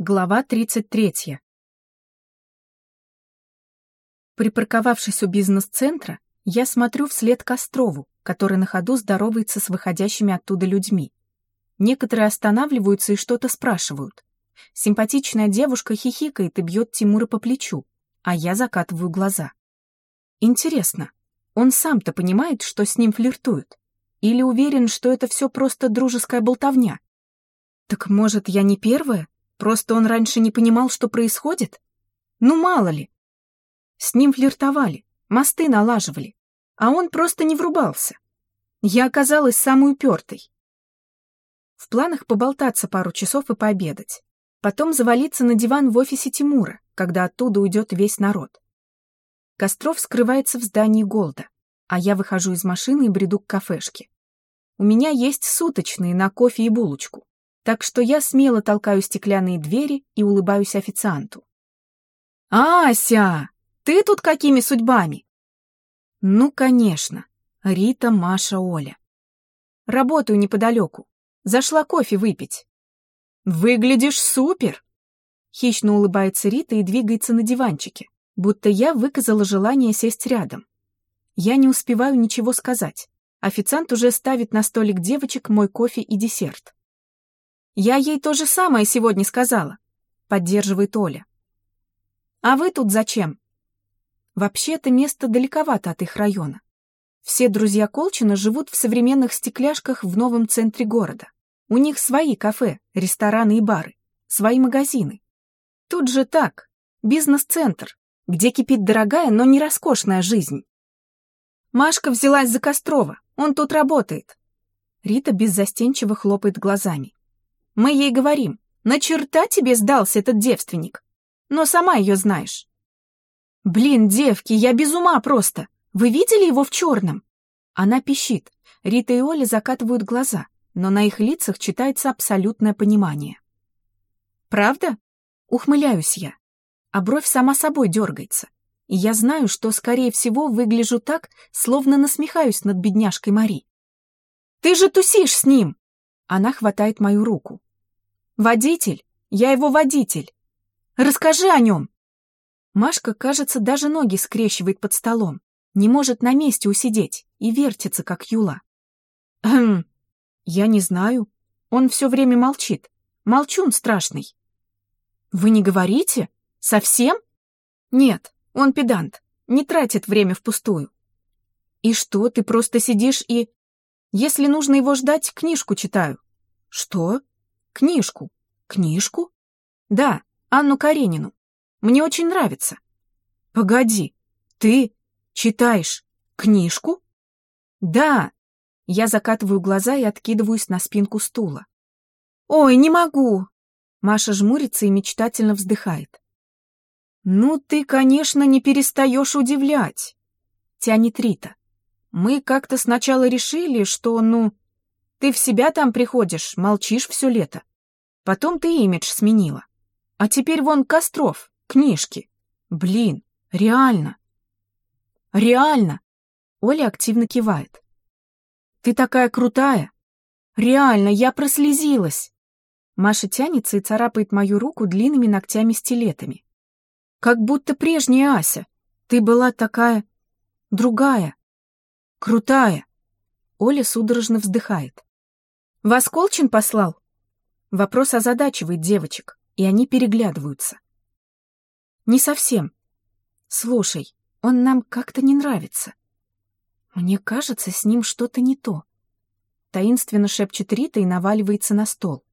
Глава 33. Припарковавшись у бизнес-центра, я смотрю вслед Кострову, который на ходу здоровается с выходящими оттуда людьми. Некоторые останавливаются и что-то спрашивают. Симпатичная девушка хихикает и бьет Тимура по плечу, а я закатываю глаза. Интересно, он сам-то понимает, что с ним флиртуют? Или уверен, что это все просто дружеская болтовня? Так может, я не первая? Просто он раньше не понимал, что происходит? Ну, мало ли. С ним флиртовали, мосты налаживали, а он просто не врубался. Я оказалась самой упертой. В планах поболтаться пару часов и пообедать. Потом завалиться на диван в офисе Тимура, когда оттуда уйдет весь народ. Костров скрывается в здании Голда, а я выхожу из машины и бреду к кафешке. У меня есть суточные на кофе и булочку так что я смело толкаю стеклянные двери и улыбаюсь официанту. «Ася, ты тут какими судьбами?» «Ну, конечно. Рита, Маша, Оля. Работаю неподалеку. Зашла кофе выпить». «Выглядишь супер!» Хищно улыбается Рита и двигается на диванчике, будто я выказала желание сесть рядом. Я не успеваю ничего сказать. Официант уже ставит на столик девочек мой кофе и десерт. Я ей то же самое сегодня сказала, поддерживает Оля. А вы тут зачем? Вообще-то место далековато от их района. Все друзья Колчина живут в современных стекляшках в новом центре города. У них свои кафе, рестораны и бары, свои магазины. Тут же так, бизнес-центр, где кипит дорогая, но не роскошная жизнь. Машка взялась за Кострова, он тут работает. Рита беззастенчиво хлопает глазами. Мы ей говорим, на черта тебе сдался этот девственник. Но сама ее знаешь. Блин, девки, я без ума просто. Вы видели его в черном? Она пищит. Рита и Оля закатывают глаза, но на их лицах читается абсолютное понимание. Правда? Ухмыляюсь я. А бровь сама собой дергается. И я знаю, что, скорее всего, выгляжу так, словно насмехаюсь над бедняжкой Мари. «Ты же тусишь с ним!» Она хватает мою руку. «Водитель! Я его водитель! Расскажи о нем!» Машка, кажется, даже ноги скрещивает под столом, не может на месте усидеть и вертится, как Юла. «Хм, я не знаю. Он все время молчит. Молчун страшный». «Вы не говорите? Совсем?» «Нет, он педант, не тратит время впустую». «И что, ты просто сидишь и...» «Если нужно его ждать, книжку читаю». «Что?» Книжку. Книжку? Да, Анну Каренину. Мне очень нравится. Погоди, ты читаешь книжку? Да. Я закатываю глаза и откидываюсь на спинку стула. Ой, не могу. Маша жмурится и мечтательно вздыхает. Ну, ты, конечно, не перестаешь удивлять. Тянет Рита. Мы как-то сначала решили, что, ну, ты в себя там приходишь, молчишь все лето. Потом ты имидж сменила. А теперь вон Костров, книжки. Блин, реально. Реально. Оля активно кивает. Ты такая крутая. Реально, я прослезилась. Маша тянется и царапает мою руку длинными ногтями-стилетами. Как будто прежняя Ася. Ты была такая... другая. Крутая. Оля судорожно вздыхает. Вас Колчин послал? Вопрос озадачивает девочек, и они переглядываются. Не совсем. Слушай, он нам как-то не нравится. Мне кажется, с ним что-то не то. Таинственно шепчет Рита и наваливается на стол.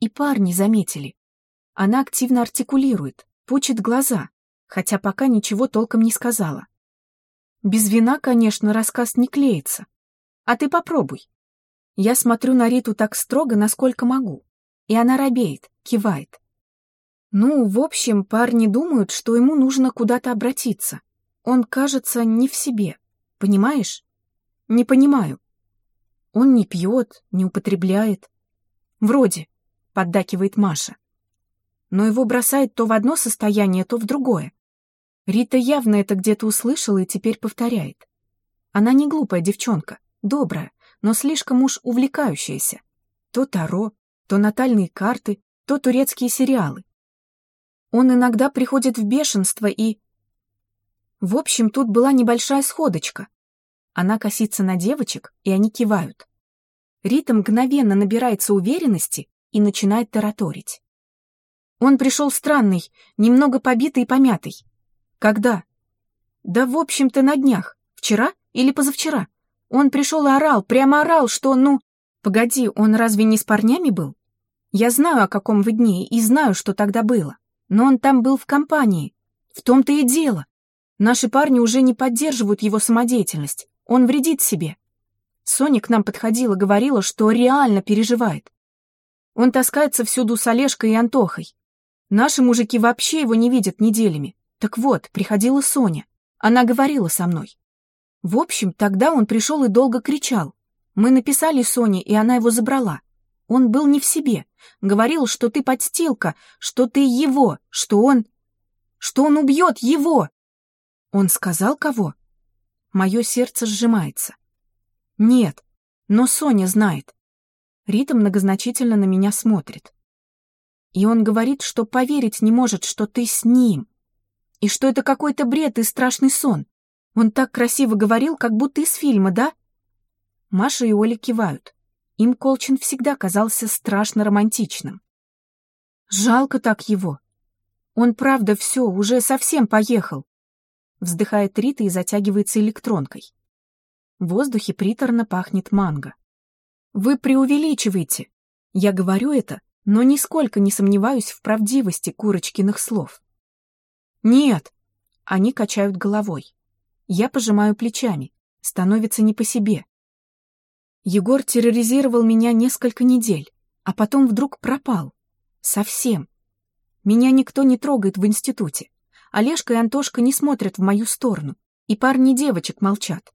И парни заметили. Она активно артикулирует, пучит глаза, хотя пока ничего толком не сказала. Без вина, конечно, рассказ не клеится. А ты попробуй. Я смотрю на Риту так строго, насколько могу. И она робеет, кивает. Ну, в общем, парни думают, что ему нужно куда-то обратиться. Он, кажется, не в себе. Понимаешь? Не понимаю. Он не пьет, не употребляет. Вроде, поддакивает Маша. Но его бросает то в одно состояние, то в другое. Рита явно это где-то услышала и теперь повторяет. Она не глупая девчонка, добрая, но слишком уж увлекающаяся. То Таро, то натальные карты, то турецкие сериалы. Он иногда приходит в бешенство и... В общем, тут была небольшая сходочка. Она косится на девочек, и они кивают. Рита мгновенно набирается уверенности и начинает тараторить. Он пришел странный, немного побитый и помятый. Когда? Да, в общем-то, на днях. Вчера или позавчера. Он пришел и орал, прямо орал, что, ну... Погоди, он разве не с парнями был? Я знаю, о каком вы дне, и знаю, что тогда было. Но он там был в компании. В том-то и дело. Наши парни уже не поддерживают его самодеятельность. Он вредит себе. Соня к нам подходила, говорила, что реально переживает. Он таскается всюду с Олежкой и Антохой. Наши мужики вообще его не видят неделями. Так вот, приходила Соня. Она говорила со мной. В общем, тогда он пришел и долго кричал. Мы написали Соне, и она его забрала. Он был не в себе. Говорил, что ты подстилка, что ты его, что он... Что он убьет его. Он сказал кого? Мое сердце сжимается. Нет, но Соня знает. Рита многозначительно на меня смотрит. И он говорит, что поверить не может, что ты с ним. И что это какой-то бред и страшный сон. Он так красиво говорил, как будто из фильма, да? Маша и Оля кивают. Им Колчин всегда казался страшно романтичным. Жалко так его. Он правда все, уже совсем поехал. Вздыхает Рита и затягивается электронкой. В воздухе приторно пахнет манго. Вы преувеличиваете. Я говорю это, но нисколько не сомневаюсь в правдивости Курочкиных слов. Нет, они качают головой. Я пожимаю плечами. Становится не по себе. Егор терроризировал меня несколько недель, а потом вдруг пропал. Совсем. Меня никто не трогает в институте. Олежка и Антошка не смотрят в мою сторону, и парни девочек молчат.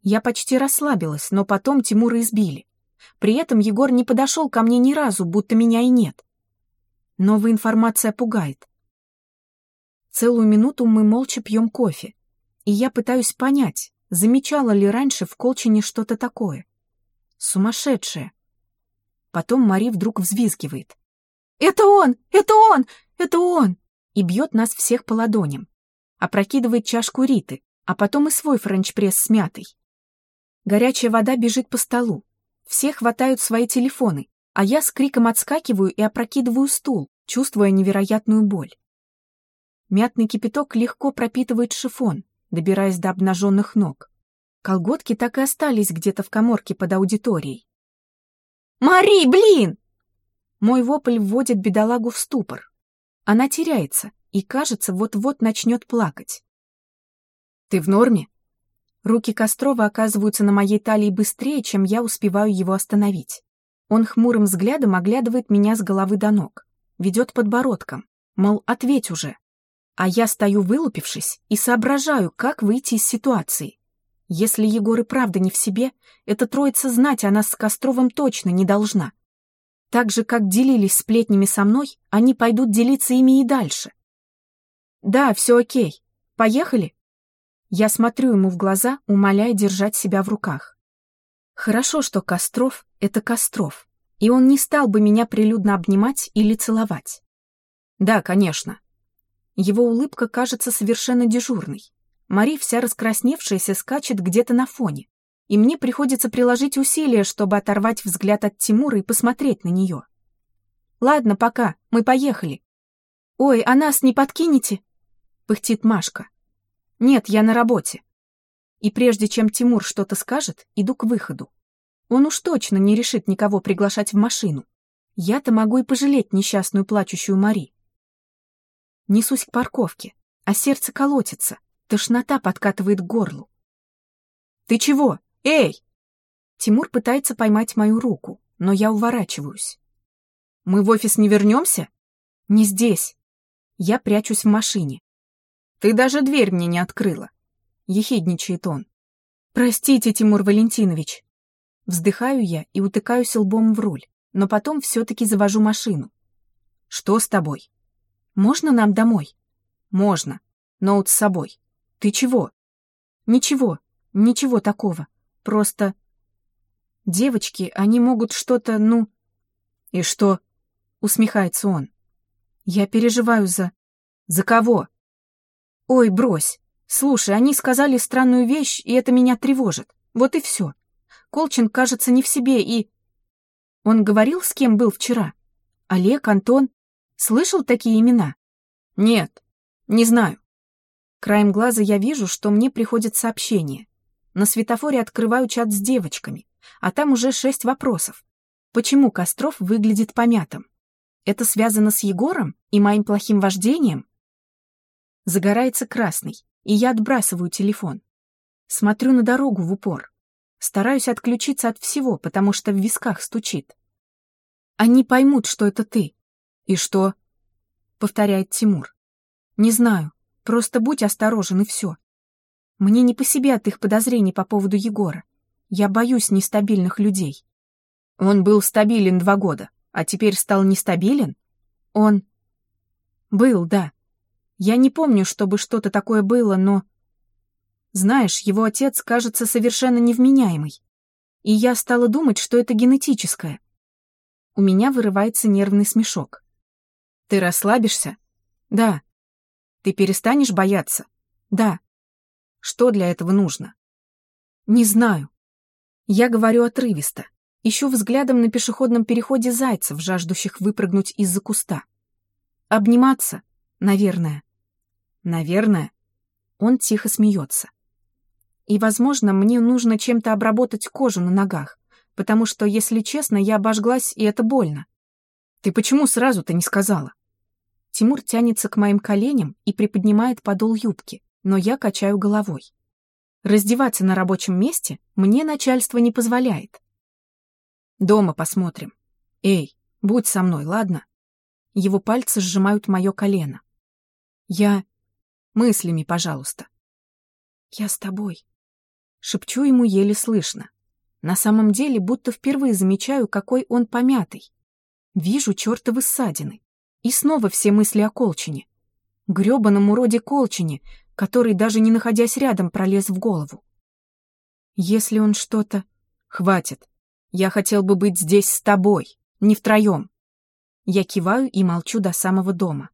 Я почти расслабилась, но потом Тимура избили. При этом Егор не подошел ко мне ни разу, будто меня и нет. Новая информация пугает. Целую минуту мы молча пьем кофе, и я пытаюсь понять, замечала ли раньше в Колчине что-то такое. Сумасшедшее. Потом Мари вдруг взвизгивает. «Это он! Это он! Это он!» и бьет нас всех по ладоням. Опрокидывает чашку Риты, а потом и свой френч-пресс с мятой. Горячая вода бежит по столу. Все хватают свои телефоны, а я с криком отскакиваю и опрокидываю стул, чувствуя невероятную боль. Мятный кипяток легко пропитывает шифон, добираясь до обнаженных ног. Колготки так и остались где-то в коморке под аудиторией. «Мари, блин!» Мой вопль вводит бедолагу в ступор. Она теряется и, кажется, вот-вот начнет плакать. «Ты в норме?» Руки Кострова оказываются на моей талии быстрее, чем я успеваю его остановить. Он хмурым взглядом оглядывает меня с головы до ног, ведет подбородком, мол, ответь уже. А я стою вылупившись и соображаю, как выйти из ситуации. Если Егор и правда не в себе, эта троица знать о нас с Костровым точно не должна. Так же, как делились сплетнями со мной, они пойдут делиться ими и дальше. Да, все окей. Поехали? Я смотрю ему в глаза, умоляя держать себя в руках. Хорошо, что Костров — это Костров, и он не стал бы меня прилюдно обнимать или целовать. Да, конечно, его улыбка кажется совершенно дежурной. Мари, вся раскрасневшаяся, скачет где-то на фоне. И мне приходится приложить усилия, чтобы оторвать взгляд от Тимура и посмотреть на нее. «Ладно, пока, мы поехали». «Ой, а нас не подкинете?» — пыхтит Машка. «Нет, я на работе». И прежде чем Тимур что-то скажет, иду к выходу. Он уж точно не решит никого приглашать в машину. Я-то могу и пожалеть несчастную плачущую Мари. Несусь к парковке, а сердце колотится, тошнота подкатывает к горлу. «Ты чего? Эй!» Тимур пытается поймать мою руку, но я уворачиваюсь. «Мы в офис не вернемся?» «Не здесь. Я прячусь в машине». «Ты даже дверь мне не открыла», — ехидничает он. «Простите, Тимур Валентинович». Вздыхаю я и утыкаюсь лбом в руль, но потом все-таки завожу машину. «Что с тобой?» Можно нам домой? Можно. Ноут с собой. Ты чего? Ничего, ничего такого. Просто... Девочки, они могут что-то, ну... И что? усмехается он. Я переживаю за... За кого? Ой, брось. Слушай, они сказали странную вещь, и это меня тревожит. Вот и все. Колчин кажется не в себе и... Он говорил, с кем был вчера? Олег, Антон? Слышал такие имена? Нет, не знаю. Краем глаза я вижу, что мне приходит сообщение. На светофоре открываю чат с девочками, а там уже шесть вопросов. Почему Костров выглядит помятым? Это связано с Егором и моим плохим вождением? Загорается красный, и я отбрасываю телефон. Смотрю на дорогу в упор. Стараюсь отключиться от всего, потому что в висках стучит. Они поймут, что это ты. И что? Повторяет Тимур. Не знаю. Просто будь осторожен и все. Мне не по себе от их подозрений по поводу Егора. Я боюсь нестабильных людей. Он был стабилен два года, а теперь стал нестабилен? Он... Был, да. Я не помню, чтобы что-то такое было, но... Знаешь, его отец кажется совершенно невменяемый. И я стала думать, что это генетическое. У меня вырывается нервный смешок. Ты расслабишься? Да. Ты перестанешь бояться? Да. Что для этого нужно? Не знаю. Я говорю отрывисто. Ищу взглядом на пешеходном переходе зайцев, жаждущих выпрыгнуть из-за куста. Обниматься? Наверное. Наверное. Он тихо смеется. И, возможно, мне нужно чем-то обработать кожу на ногах, потому что, если честно, я обожглась, и это больно. Ты почему сразу-то не сказала? Тимур тянется к моим коленям и приподнимает подол юбки, но я качаю головой. Раздеваться на рабочем месте мне начальство не позволяет. Дома посмотрим. Эй, будь со мной, ладно? Его пальцы сжимают мое колено. Я... Мыслями, пожалуйста. Я с тобой. Шепчу ему еле слышно. На самом деле, будто впервые замечаю, какой он помятый. Вижу чертовы ссадины. И снова все мысли о Колчине. Грёбаном уроде Колчине, который, даже не находясь рядом, пролез в голову. Если он что-то... Хватит. Я хотел бы быть здесь с тобой, не втроем. Я киваю и молчу до самого дома.